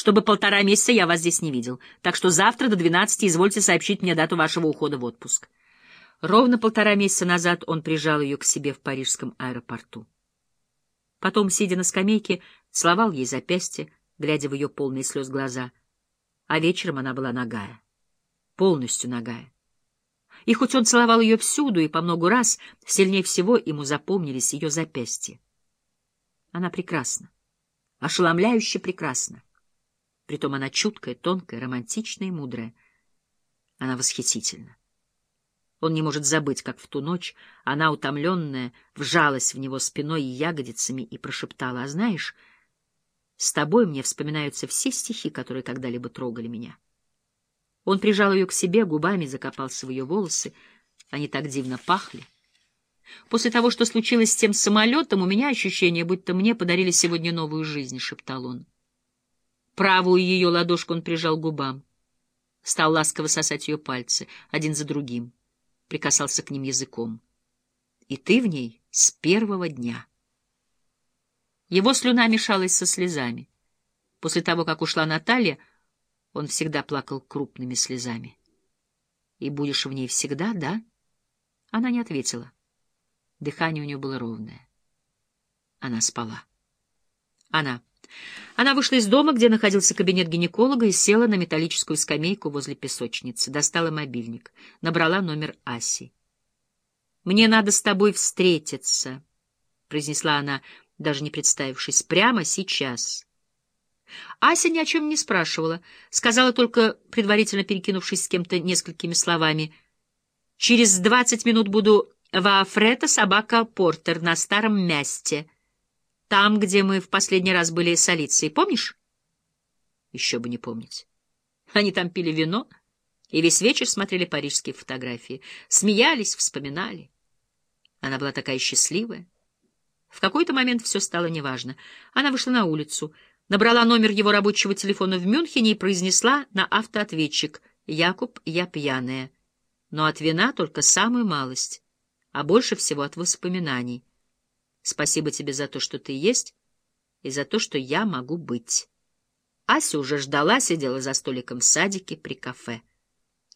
чтобы полтора месяца я вас здесь не видел. Так что завтра до двенадцати извольте сообщить мне дату вашего ухода в отпуск. Ровно полтора месяца назад он прижал ее к себе в парижском аэропорту. Потом, сидя на скамейке, целовал ей запястье, глядя в ее полные слез глаза. А вечером она была нагая, полностью нагая. И хоть он целовал ее всюду и по много раз, сильнее всего ему запомнились ее запястья. Она прекрасна, ошеломляюще прекрасна. Притом она чуткая, тонкая, романтичная и мудрая. Она восхитительна. Он не может забыть, как в ту ночь она, утомленная, вжалась в него спиной и ягодицами и прошептала, «А знаешь, с тобой мне вспоминаются все стихи, которые когда-либо трогали меня». Он прижал ее к себе, губами закопался в ее волосы. Они так дивно пахли. «После того, что случилось с тем самолетом, у меня ощущение, будто мне подарили сегодня новую жизнь», — шептал он. Правую ее ладошку он прижал к губам. Стал ласково сосать ее пальцы, один за другим. Прикасался к ним языком. «И ты в ней с первого дня». Его слюна мешалась со слезами. После того, как ушла Наталья, он всегда плакал крупными слезами. «И будешь в ней всегда, да?» Она не ответила. Дыхание у нее было ровное. Она спала. Она. Она вышла из дома, где находился кабинет гинеколога, и села на металлическую скамейку возле песочницы. Достала мобильник. Набрала номер Аси. «Мне надо с тобой встретиться», — произнесла она, даже не представившись, — «прямо сейчас». Ася ни о чем не спрашивала, сказала только, предварительно перекинувшись с кем-то несколькими словами, «Через двадцать минут буду в Афрета собака Портер на старом месте, там, где мы в последний раз были с Алицией, помнишь?» Еще бы не помнить. Они там пили вино и весь вечер смотрели парижские фотографии, смеялись, вспоминали. Она была такая счастливая. В какой-то момент все стало неважно. Она вышла на улицу — набрала номер его рабочего телефона в Мюнхене и произнесла на автоответчик «Якуб, я пьяная». Но от вина только самую малость, а больше всего от воспоминаний. Спасибо тебе за то, что ты есть, и за то, что я могу быть. Ася уже ждала, сидела за столиком в садике при кафе.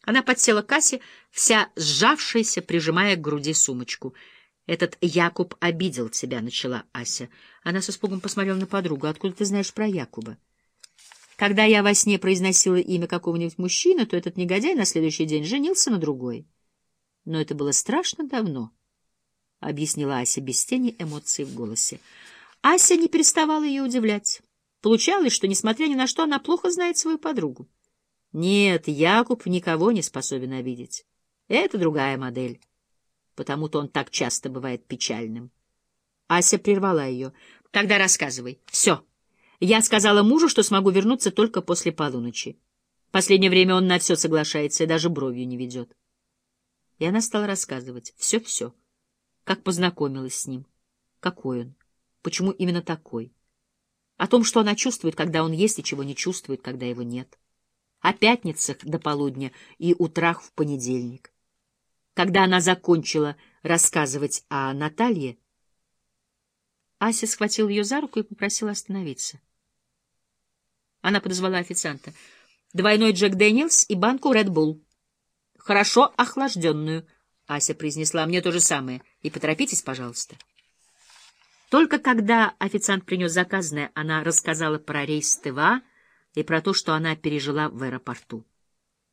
Она подсела к Асе, вся сжавшаяся, прижимая к груди сумочку — «Этот Якуб обидел тебя», — начала Ася. Она с испугом посмотрела на подругу. «Откуда ты знаешь про Якуба?» «Когда я во сне произносила имя какого-нибудь мужчины, то этот негодяй на следующий день женился на другой. Но это было страшно давно», — объяснила Ася без тени эмоций в голосе. Ася не переставала ее удивлять. Получалось, что, несмотря ни на что, она плохо знает свою подругу. Нет, Якуб никого не способен обидеть. Это другая модель потому-то он так часто бывает печальным. Ася прервала ее. — Тогда рассказывай. — Все. Я сказала мужу, что смогу вернуться только после полуночи. Последнее время он на все соглашается и даже бровью не ведет. И она стала рассказывать. Все-все. Как познакомилась с ним. Какой он. Почему именно такой. О том, что она чувствует, когда он есть, и чего не чувствует, когда его нет. О пятницах до полудня и утрах в понедельник. Когда она закончила рассказывать о Наталье, Ася схватил ее за руку и попросила остановиться. Она подозвала официанта. «Двойной Jack Daniel's и банку Red Bull. Хорошо охлажденную», — Ася произнесла. «Мне то же самое. И поторопитесь, пожалуйста». Только когда официант принес заказанное, она рассказала про рейс TWA и про то, что она пережила в аэропорту.